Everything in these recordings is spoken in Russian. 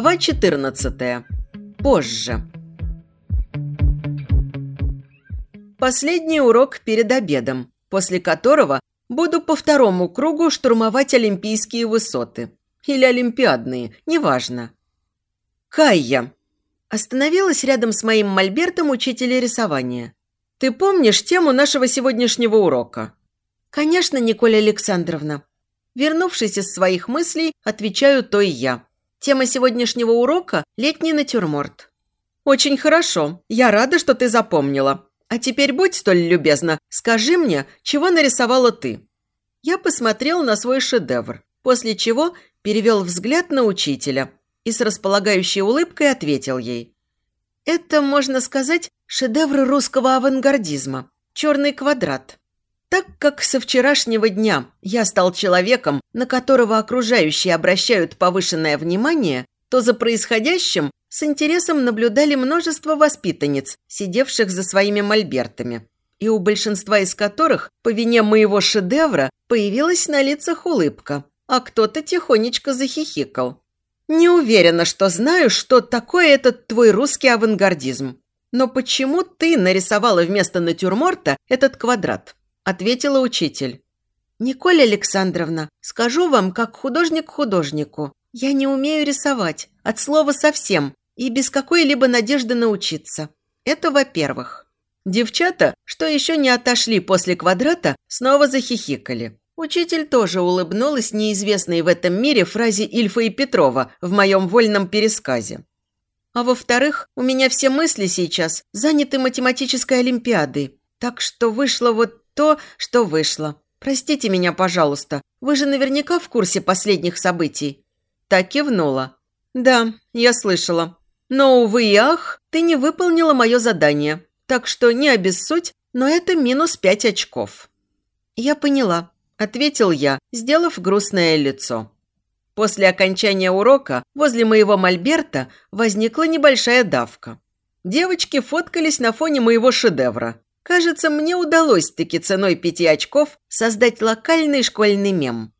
Глава 14. Позже. Последний урок перед обедом, после которого буду по второму кругу штурмовать олимпийские высоты. Или олимпиадные, неважно. Кайя. Остановилась рядом с моим мольбертом учителя рисования. Ты помнишь тему нашего сегодняшнего урока? Конечно, Николя Александровна. Вернувшись из своих мыслей, отвечаю то и я. Тема сегодняшнего урока – летний натюрморт. Очень хорошо. Я рада, что ты запомнила. А теперь будь столь любезна, скажи мне, чего нарисовала ты? Я посмотрел на свой шедевр, после чего перевел взгляд на учителя и с располагающей улыбкой ответил ей. Это, можно сказать, шедевр русского авангардизма. Черный квадрат. Так как со вчерашнего дня я стал человеком, на которого окружающие обращают повышенное внимание, то за происходящим с интересом наблюдали множество воспитанниц, сидевших за своими мольбертами, и у большинства из которых, по вине моего шедевра, появилась на лицах улыбка, а кто-то тихонечко захихикал. Не уверена, что знаю, что такое этот твой русский авангардизм. Но почему ты нарисовала вместо натюрморта этот квадрат? Ответила учитель. «Николь Александровна, скажу вам, как художник художнику. Я не умею рисовать, от слова совсем, и без какой-либо надежды научиться. Это во-первых». Девчата, что еще не отошли после квадрата, снова захихикали. Учитель тоже улыбнулась неизвестной в этом мире фразе Ильфа и Петрова в моем вольном пересказе. А во-вторых, у меня все мысли сейчас заняты математической олимпиадой, так что вышло вот то, что вышло. Простите меня, пожалуйста. Вы же наверняка в курсе последних событий». Так кивнула. «Да, я слышала. Но, увы и ах, ты не выполнила мое задание. Так что не обессудь, но это минус пять очков». «Я поняла», – ответил я, сделав грустное лицо. После окончания урока возле моего мольберта возникла небольшая давка. Девочки фоткались на фоне моего шедевра. Кажется, мне удалось-таки ценой пяти очков создать локальный школьный мем.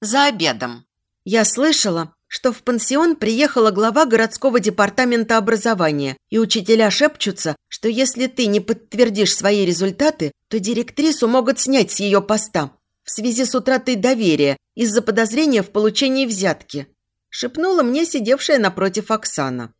За обедом. Я слышала, что в пансион приехала глава городского департамента образования, и учителя шепчутся, что если ты не подтвердишь свои результаты, то директрису могут снять с ее поста в связи с утратой доверия из-за подозрения в получении взятки. Шепнула мне сидевшая напротив Оксана.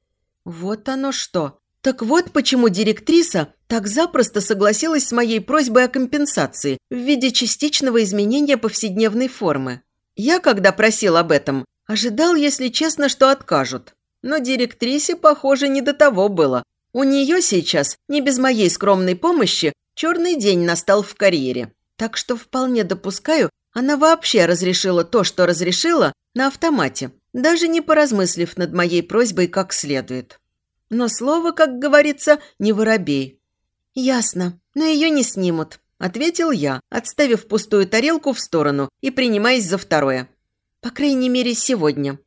Вот оно что. Так вот почему директриса так запросто согласилась с моей просьбой о компенсации в виде частичного изменения повседневной формы. Я, когда просил об этом, ожидал, если честно, что откажут. Но директрисе, похоже, не до того было. У нее сейчас, не без моей скромной помощи, черный день настал в карьере. Так что вполне допускаю, она вообще разрешила то, что разрешила, на автомате, даже не поразмыслив над моей просьбой как следует. Но слово, как говорится, не воробей. «Ясно, но ее не снимут», – ответил я, отставив пустую тарелку в сторону и принимаясь за второе. По крайней мере, сегодня.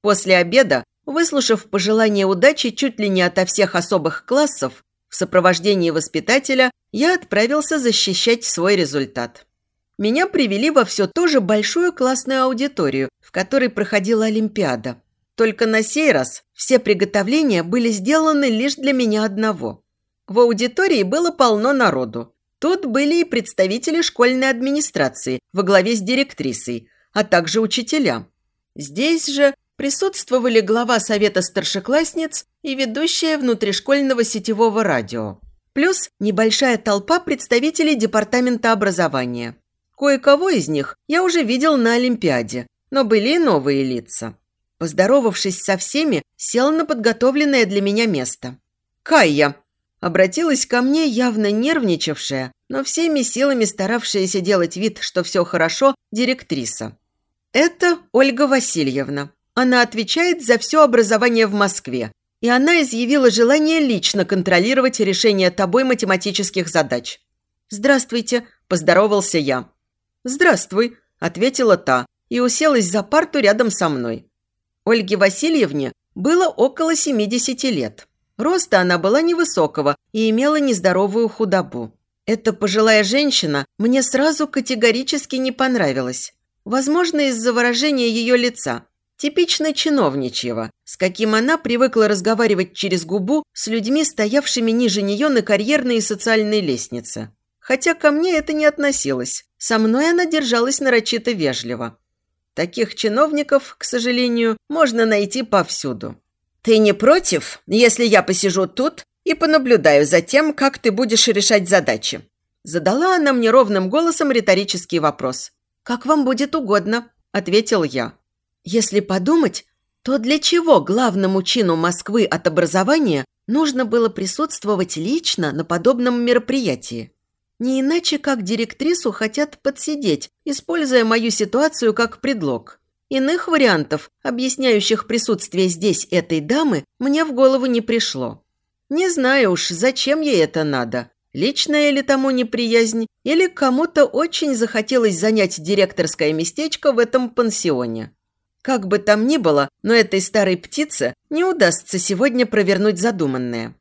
После обеда, выслушав пожелания удачи чуть ли не ото всех особых классов, в сопровождении воспитателя я отправился защищать свой результат. Меня привели во все ту же большую классную аудиторию, в которой проходила Олимпиада. Только на сей раз все приготовления были сделаны лишь для меня одного. В аудитории было полно народу. Тут были и представители школьной администрации во главе с директрисой, а также учителя. Здесь же присутствовали глава совета старшеклассниц и ведущая внутришкольного сетевого радио. Плюс небольшая толпа представителей департамента образования. Кое-кого из них я уже видел на Олимпиаде, но были и новые лица. Поздоровавшись со всеми, сел на подготовленное для меня место. «Кайя!» Обратилась ко мне явно нервничавшая, но всеми силами старавшаяся делать вид, что все хорошо, директриса. Это Ольга Васильевна. Она отвечает за все образование в Москве, и она изъявила желание лично контролировать решение тобой математических задач. «Здравствуйте», – поздоровался я. «Здравствуй», – ответила та и уселась за парту рядом со мной. Ольге Васильевне было около 70 лет. Роста она была невысокого и имела нездоровую худобу. Эта пожилая женщина мне сразу категорически не понравилась. Возможно, из-за выражения ее лица. типично чиновничьего, с каким она привыкла разговаривать через губу с людьми, стоявшими ниже нее на карьерной и социальной лестнице. Хотя ко мне это не относилось. Со мной она держалась нарочито вежливо. Таких чиновников, к сожалению, можно найти повсюду. «Ты не против, если я посижу тут и понаблюдаю за тем, как ты будешь решать задачи?» Задала она мне ровным голосом риторический вопрос. «Как вам будет угодно», – ответил я. Если подумать, то для чего главному чину Москвы от образования нужно было присутствовать лично на подобном мероприятии? Не иначе, как директрису хотят подсидеть, используя мою ситуацию как предлог. Иных вариантов, объясняющих присутствие здесь этой дамы, мне в голову не пришло. Не знаю уж, зачем ей это надо. Личная ли тому неприязнь, или кому-то очень захотелось занять директорское местечко в этом пансионе. Как бы там ни было, но этой старой птице не удастся сегодня провернуть задуманное.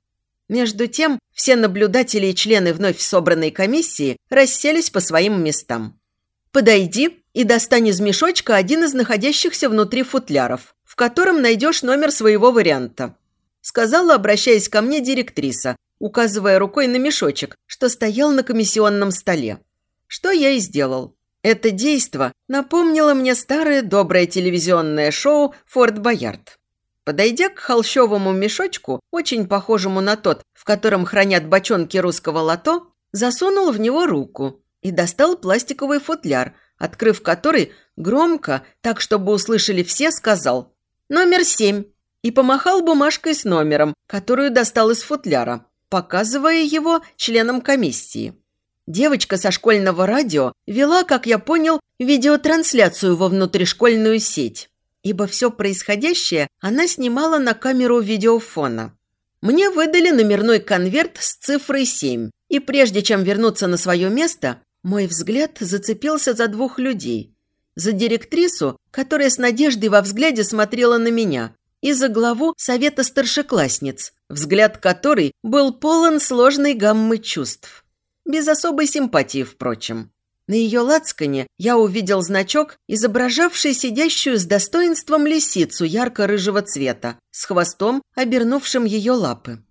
Между тем, все наблюдатели и члены вновь собранной комиссии расселись по своим местам. «Подойди и достань из мешочка один из находящихся внутри футляров, в котором найдешь номер своего варианта», сказала, обращаясь ко мне директриса, указывая рукой на мешочек, что стоял на комиссионном столе. Что я и сделал. Это действо напомнило мне старое доброе телевизионное шоу «Форт Боярд». Подойдя к холщовому мешочку, очень похожему на тот, в котором хранят бочонки русского лото, засунул в него руку и достал пластиковый футляр, открыв который, громко, так чтобы услышали все, сказал «Номер семь» и помахал бумажкой с номером, которую достал из футляра, показывая его членам комиссии. Девочка со школьного радио вела, как я понял, видеотрансляцию во внутришкольную сеть, ибо все происходящее она снимала на камеру видеофона. Мне выдали номерной конверт с цифрой 7, и прежде чем вернуться на свое место, мой взгляд зацепился за двух людей. За директрису, которая с надеждой во взгляде смотрела на меня, и за главу совета старшеклассниц, взгляд которой был полон сложной гаммы чувств. Без особой симпатии, впрочем. На ее лацкане я увидел значок, изображавший сидящую с достоинством лисицу ярко-рыжего цвета, с хвостом, обернувшим ее лапы.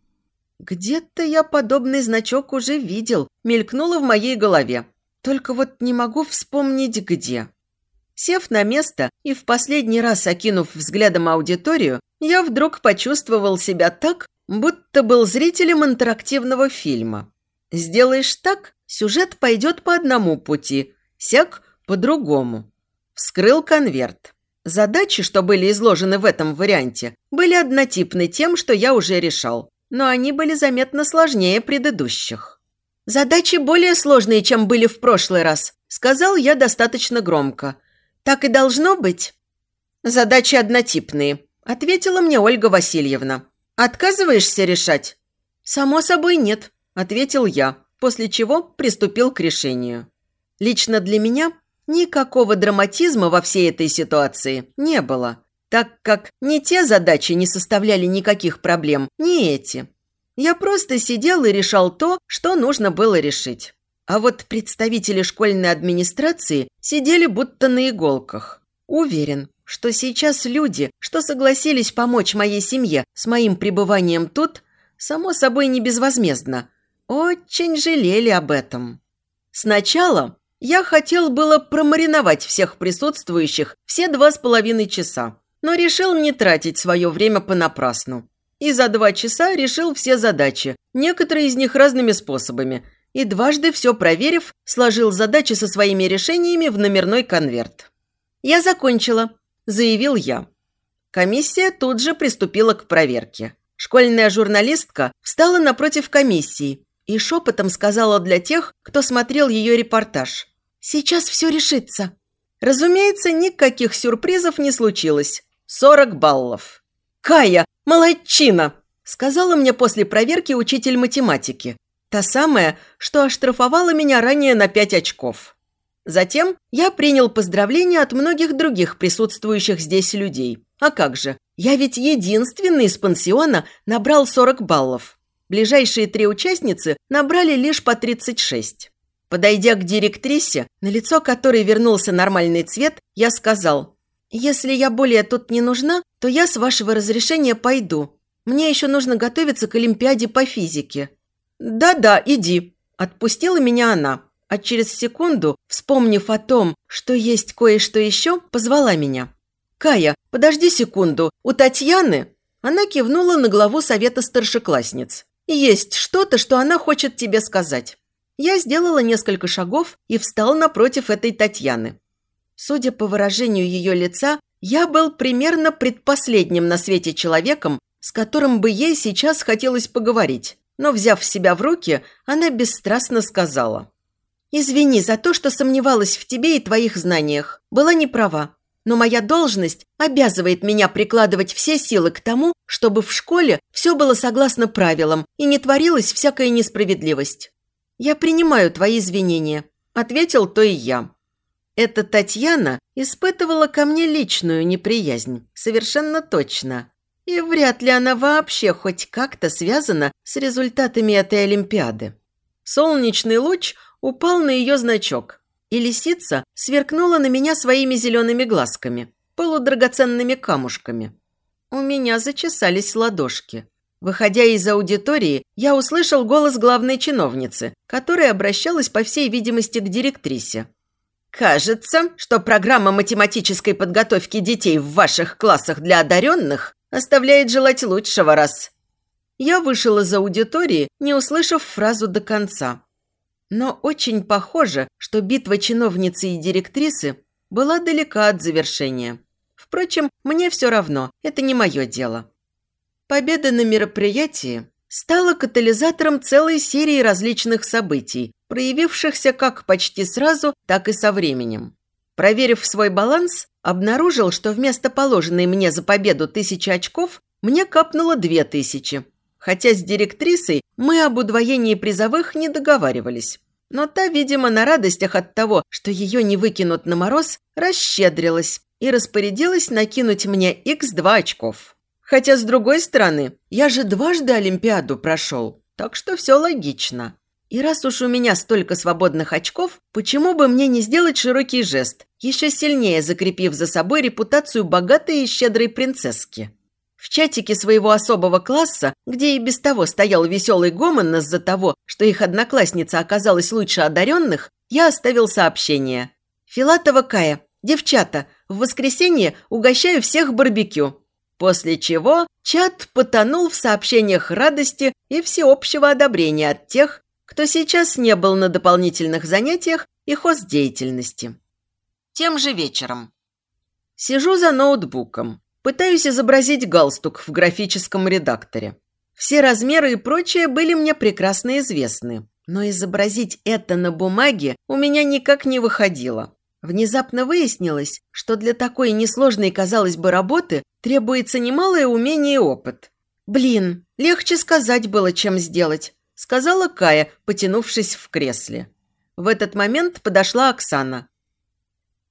Где-то я подобный значок уже видел, мелькнуло в моей голове. Только вот не могу вспомнить, где. Сев на место и в последний раз окинув взглядом аудиторию, я вдруг почувствовал себя так, будто был зрителем интерактивного фильма. Сделаешь так, сюжет пойдет по одному пути, сяк – по другому. Вскрыл конверт. Задачи, что были изложены в этом варианте, были однотипны тем, что я уже решал, но они были заметно сложнее предыдущих. «Задачи более сложные, чем были в прошлый раз», – сказал я достаточно громко. «Так и должно быть?» «Задачи однотипные», – ответила мне Ольга Васильевна. «Отказываешься решать?» «Само собой, нет. – ответил я, после чего приступил к решению. Лично для меня никакого драматизма во всей этой ситуации не было, так как ни те задачи не составляли никаких проблем, ни эти. Я просто сидел и решал то, что нужно было решить. А вот представители школьной администрации сидели будто на иголках. Уверен, что сейчас люди, что согласились помочь моей семье с моим пребыванием тут, само собой не безвозмездно, очень жалели об этом. Сначала я хотел было промариновать всех присутствующих все два с половиной часа, но решил не тратить свое время понапрасну. И за два часа решил все задачи, некоторые из них разными способами, и дважды все проверив, сложил задачи со своими решениями в номерной конверт. «Я закончила», – заявил я. Комиссия тут же приступила к проверке. Школьная журналистка встала напротив комиссии и шепотом сказала для тех, кто смотрел ее репортаж. «Сейчас все решится». Разумеется, никаких сюрпризов не случилось. 40 баллов. «Кая, молодчина!» – сказала мне после проверки учитель математики. Та самая, что оштрафовала меня ранее на 5 очков. Затем я принял поздравления от многих других присутствующих здесь людей. А как же, я ведь единственный из пансиона набрал 40 баллов. Ближайшие три участницы набрали лишь по 36. Подойдя к директрисе, на лицо которой вернулся нормальный цвет, я сказал, «Если я более тут не нужна, то я, с вашего разрешения, пойду. Мне еще нужно готовиться к Олимпиаде по физике». «Да-да, иди», – отпустила меня она, а через секунду, вспомнив о том, что есть кое-что еще, позвала меня. «Кая, подожди секунду, у Татьяны...» Она кивнула на главу совета старшеклассниц. «Есть что-то, что она хочет тебе сказать». Я сделала несколько шагов и встал напротив этой Татьяны. Судя по выражению ее лица, я был примерно предпоследним на свете человеком, с которым бы ей сейчас хотелось поговорить. Но, взяв себя в руки, она бесстрастно сказала. «Извини за то, что сомневалась в тебе и твоих знаниях. Была не права. Но моя должность обязывает меня прикладывать все силы к тому, чтобы в школе все было согласно правилам и не творилась всякая несправедливость. «Я принимаю твои извинения», – ответил то и я. Эта Татьяна испытывала ко мне личную неприязнь, совершенно точно. И вряд ли она вообще хоть как-то связана с результатами этой Олимпиады. Солнечный луч упал на ее значок, и лисица сверкнула на меня своими зелеными глазками, полудрагоценными камушками. У меня зачесались ладошки. Выходя из аудитории, я услышал голос главной чиновницы, которая обращалась, по всей видимости, к директрисе. «Кажется, что программа математической подготовки детей в ваших классах для одаренных оставляет желать лучшего раз». Я вышел из аудитории, не услышав фразу до конца. Но очень похоже, что битва чиновницы и директрисы была далека от завершения. Впрочем, мне все равно, это не мое дело. Победа на мероприятии стала катализатором целой серии различных событий, проявившихся как почти сразу, так и со временем. Проверив свой баланс, обнаружил, что вместо положенной мне за победу тысячи очков мне капнуло две тысячи, хотя с директрисой мы об удвоении призовых не договаривались. Но та, видимо, на радостях от того, что ее не выкинут на мороз, расщедрилась и распорядилась накинуть мне x 2 очков. Хотя, с другой стороны, я же дважды Олимпиаду прошел, так что все логично. И раз уж у меня столько свободных очков, почему бы мне не сделать широкий жест, еще сильнее закрепив за собой репутацию богатой и щедрой принцесски? В чатике своего особого класса, где и без того стоял веселый гомон из-за того, что их одноклассница оказалась лучше одаренных, я оставил сообщение. «Филатова Кая, девчата, в воскресенье угощаю всех барбекю». После чего чат потонул в сообщениях радости и всеобщего одобрения от тех, кто сейчас не был на дополнительных занятиях и хоздеятельности. Тем же вечером. Сижу за ноутбуком. Пытаюсь изобразить галстук в графическом редакторе. Все размеры и прочее были мне прекрасно известны, но изобразить это на бумаге у меня никак не выходило. Внезапно выяснилось, что для такой несложной, казалось бы, работы требуется немалое умение и опыт. «Блин, легче сказать было, чем сделать», – сказала Кая, потянувшись в кресле. В этот момент подошла Оксана.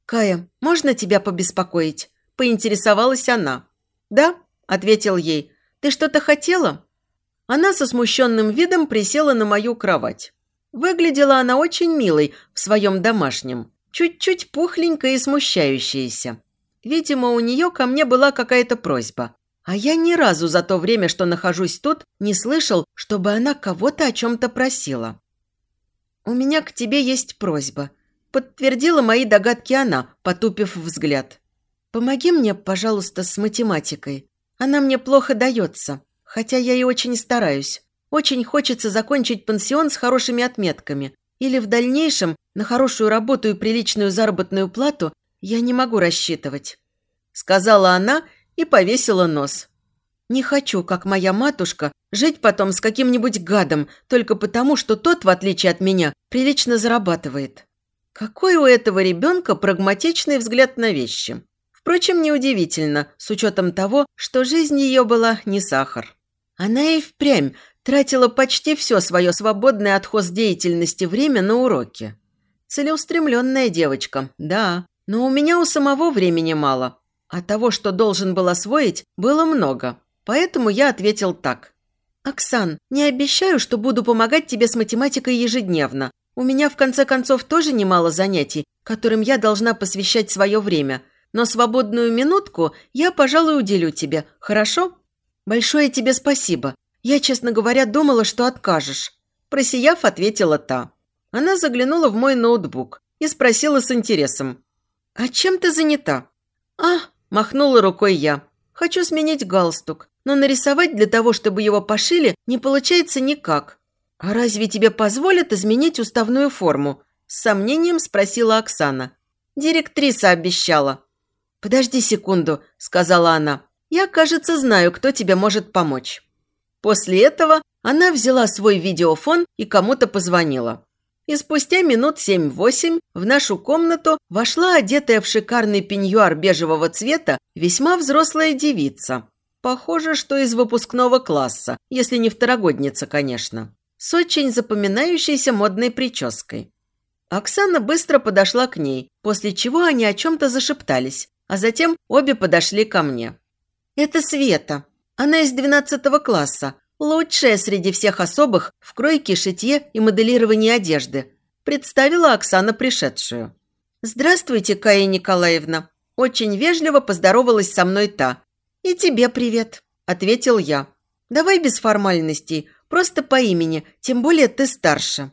«Кая, можно тебя побеспокоить?» поинтересовалась она. «Да», – ответил ей. «Ты что-то хотела?» Она со смущенным видом присела на мою кровать. Выглядела она очень милой в своем домашнем, чуть-чуть пухленькая и смущающаяся. Видимо, у нее ко мне была какая-то просьба. А я ни разу за то время, что нахожусь тут, не слышал, чтобы она кого-то о чем-то просила. «У меня к тебе есть просьба», – подтвердила мои догадки она, потупив взгляд. «Помоги мне, пожалуйста, с математикой. Она мне плохо дается, хотя я и очень стараюсь. Очень хочется закончить пансион с хорошими отметками. Или в дальнейшем на хорошую работу и приличную заработную плату я не могу рассчитывать», – сказала она и повесила нос. «Не хочу, как моя матушка, жить потом с каким-нибудь гадом только потому, что тот, в отличие от меня, прилично зарабатывает». Какой у этого ребенка прагматичный взгляд на вещи. Впрочем, неудивительно, с учетом того, что жизнь ее была не сахар. Она и впрямь тратила почти все свое свободное от деятельности время на уроки. Целеустремленная девочка, да, но у меня у самого времени мало, а того, что должен был освоить, было много. Поэтому я ответил так. «Оксан, не обещаю, что буду помогать тебе с математикой ежедневно. У меня, в конце концов, тоже немало занятий, которым я должна посвящать свое время – но свободную минутку я, пожалуй, уделю тебе, хорошо? Большое тебе спасибо. Я, честно говоря, думала, что откажешь. Просияв, ответила та. Она заглянула в мой ноутбук и спросила с интересом. «А чем ты занята?» «А», – махнула рукой я. «Хочу сменить галстук, но нарисовать для того, чтобы его пошили, не получается никак». «А разве тебе позволят изменить уставную форму?» – с сомнением спросила Оксана. «Директриса обещала». «Подожди секунду», – сказала она. «Я, кажется, знаю, кто тебе может помочь». После этого она взяла свой видеофон и кому-то позвонила. И спустя минут семь-восемь в нашу комнату вошла одетая в шикарный пеньюар бежевого цвета весьма взрослая девица. Похоже, что из выпускного класса, если не второгодница, конечно. С очень запоминающейся модной прической. Оксана быстро подошла к ней, после чего они о чем-то зашептались, а затем обе подошли ко мне. «Это Света. Она из 12 класса, лучшая среди всех особых в кройке, шитье и моделировании одежды», представила Оксана пришедшую. «Здравствуйте, Кая Николаевна». Очень вежливо поздоровалась со мной та. «И тебе привет», – ответил я. «Давай без формальностей, просто по имени, тем более ты старше».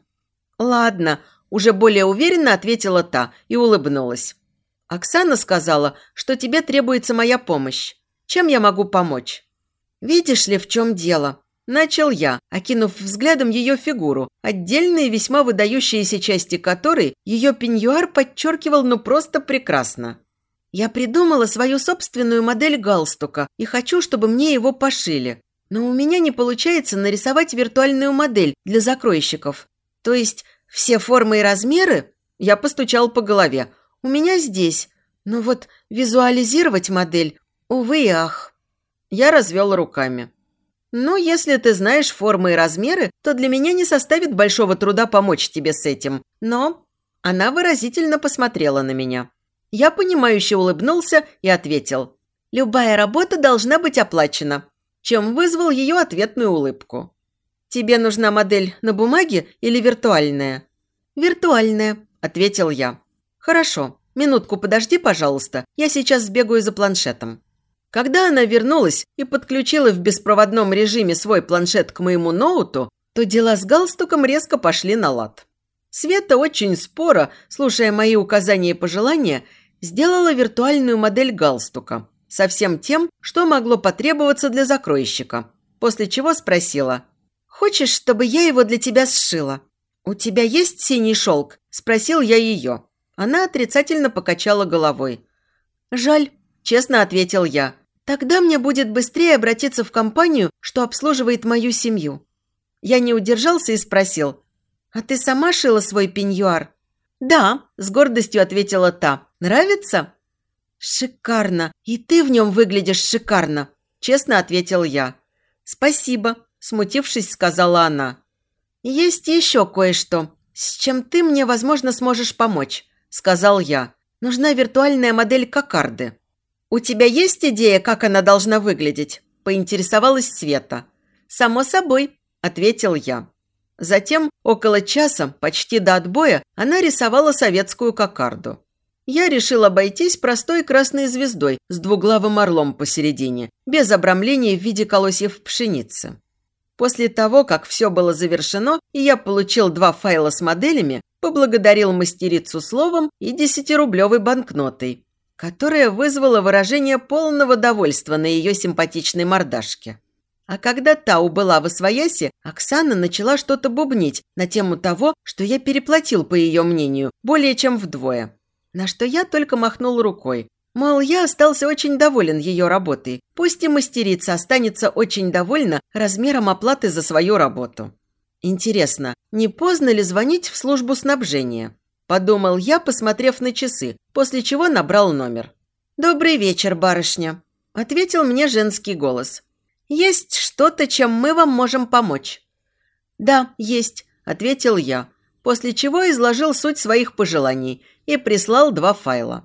«Ладно», – уже более уверенно ответила та и улыбнулась. Оксана сказала, что тебе требуется моя помощь. Чем я могу помочь?» «Видишь ли, в чем дело?» Начал я, окинув взглядом ее фигуру, отдельные весьма выдающиеся части которой ее пеньюар подчеркивал ну просто прекрасно. Я придумала свою собственную модель галстука и хочу, чтобы мне его пошили. Но у меня не получается нарисовать виртуальную модель для закройщиков. То есть все формы и размеры я постучал по голове, у меня здесь. Но вот визуализировать модель, увы и ах. Я развел руками. «Ну, если ты знаешь формы и размеры, то для меня не составит большого труда помочь тебе с этим. Но...» Она выразительно посмотрела на меня. Я понимающе улыбнулся и ответил. «Любая работа должна быть оплачена», чем вызвал ее ответную улыбку. «Тебе нужна модель на бумаге или виртуальная?» «Виртуальная», – ответил я. «Хорошо. Минутку подожди, пожалуйста. Я сейчас сбегаю за планшетом». Когда она вернулась и подключила в беспроводном режиме свой планшет к моему ноуту, то дела с галстуком резко пошли на лад. Света очень споро, слушая мои указания и пожелания, сделала виртуальную модель галстука со всем тем, что могло потребоваться для закройщика, после чего спросила «Хочешь, чтобы я его для тебя сшила?» «У тебя есть синий шелк?» – спросил я ее. Она отрицательно покачала головой. «Жаль», – честно ответил я. «Тогда мне будет быстрее обратиться в компанию, что обслуживает мою семью». Я не удержался и спросил. «А ты сама шила свой пеньюар?» «Да», – с гордостью ответила та. «Нравится?» «Шикарно! И ты в нем выглядишь шикарно!» – честно ответил я. «Спасибо», – смутившись, сказала она. «Есть еще кое-что, с чем ты мне, возможно, сможешь помочь», – сказал я. «Нужна виртуальная модель кокарды». «У тебя есть идея, как она должна выглядеть?» – поинтересовалась Света. «Само собой», – ответил я. Затем, около часа, почти до отбоя, она рисовала советскую кокарду. Я решил обойтись простой красной звездой с двуглавым орлом посередине, без обрамления в виде колосьев пшеницы. После того, как все было завершено, и я получил два файла с моделями, поблагодарил мастерицу словом и десятирублевой банкнотой, которая вызвала выражение полного довольства на ее симпатичной мордашке. А когда та убыла в освояси, Оксана начала что-то бубнить на тему того, что я переплатил, по ее мнению, более чем вдвое. На что я только махнул рукой, Мол, я остался очень доволен ее работой. Пусть и мастерица останется очень довольна размером оплаты за свою работу. Интересно, не поздно ли звонить в службу снабжения? Подумал я, посмотрев на часы, после чего набрал номер. «Добрый вечер, барышня», – ответил мне женский голос. «Есть что-то, чем мы вам можем помочь?» «Да, есть», – ответил я, после чего изложил суть своих пожеланий и прислал два файла.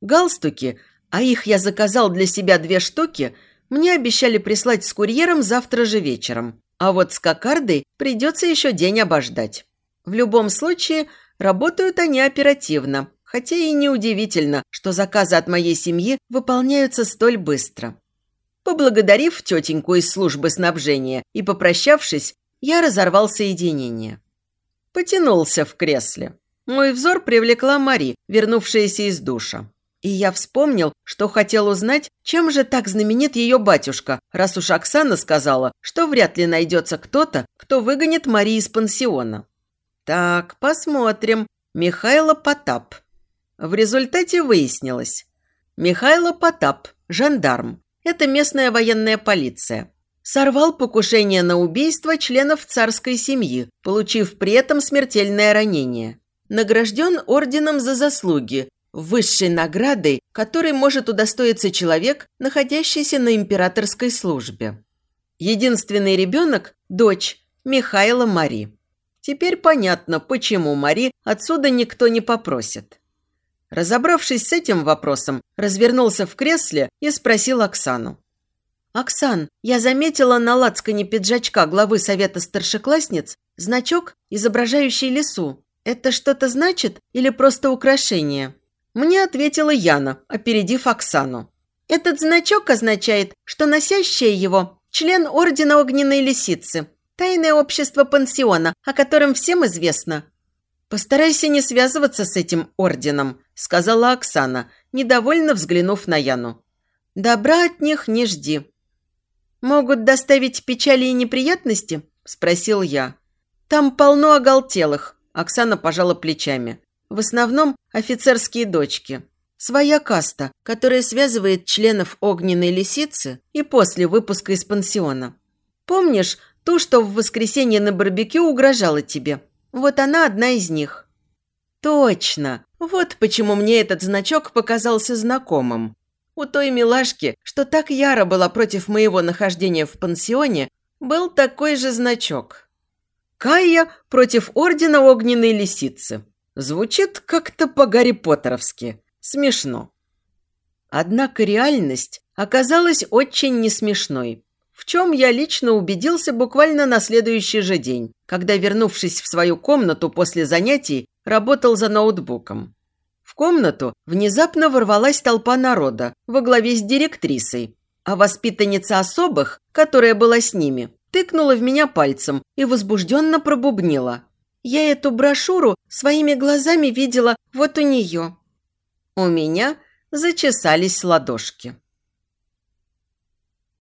Галстуки, а их я заказал для себя две штуки, мне обещали прислать с курьером завтра же вечером. А вот с кокардой придется еще день обождать. В любом случае, работают они оперативно, хотя и неудивительно, что заказы от моей семьи выполняются столь быстро. Поблагодарив тетеньку из службы снабжения и попрощавшись, я разорвал соединение. Потянулся в кресле. Мой взор привлекла Мари, вернувшаяся из душа. И я вспомнил, что хотел узнать, чем же так знаменит ее батюшка, раз уж Оксана сказала, что вряд ли найдется кто-то, кто выгонит Мари из пансиона. Так, посмотрим. Михайло Потап. В результате выяснилось. Михайло Потап, жандарм. Это местная военная полиция. Сорвал покушение на убийство членов царской семьи, получив при этом смертельное ранение. Награжден орденом за заслуги, высшей наградой, которой может удостоиться человек, находящийся на императорской службе. Единственный ребенок – дочь Михаила Мари. Теперь понятно, почему Мари отсюда никто не попросит. Разобравшись с этим вопросом, развернулся в кресле и спросил Оксану. «Оксан, я заметила на лацкане пиджачка главы совета старшеклассниц значок, изображающий лесу. Это что-то значит или просто украшение?» Мне ответила Яна, опередив Оксану. «Этот значок означает, что носящая его – член Ордена Огненной Лисицы, тайное общество пансиона, о котором всем известно». «Постарайся не связываться с этим орденом», – сказала Оксана, недовольно взглянув на Яну. «Добра от них не жди». «Могут доставить печали и неприятности?» – спросил я. «Там полно оголтелых», – Оксана пожала плечами. В основном офицерские дочки. Своя каста, которая связывает членов огненной лисицы и после выпуска из пансиона. Помнишь ту, что в воскресенье на барбекю угрожала тебе? Вот она одна из них. Точно. Вот почему мне этот значок показался знакомым. У той милашки, что так яро была против моего нахождения в пансионе, был такой же значок. Кая против Ордена Огненной Лисицы. Звучит как-то по-гарри Поттеровски. Смешно. Однако реальность оказалась очень несмешной, в чем я лично убедился буквально на следующий же день, когда, вернувшись в свою комнату после занятий, работал за ноутбуком. В комнату внезапно ворвалась толпа народа во главе с директрисой, а воспитанница особых, которая была с ними, тыкнула в меня пальцем и возбужденно пробубнила. Я эту брошюру своими глазами видела вот у нее. У меня зачесались ладошки.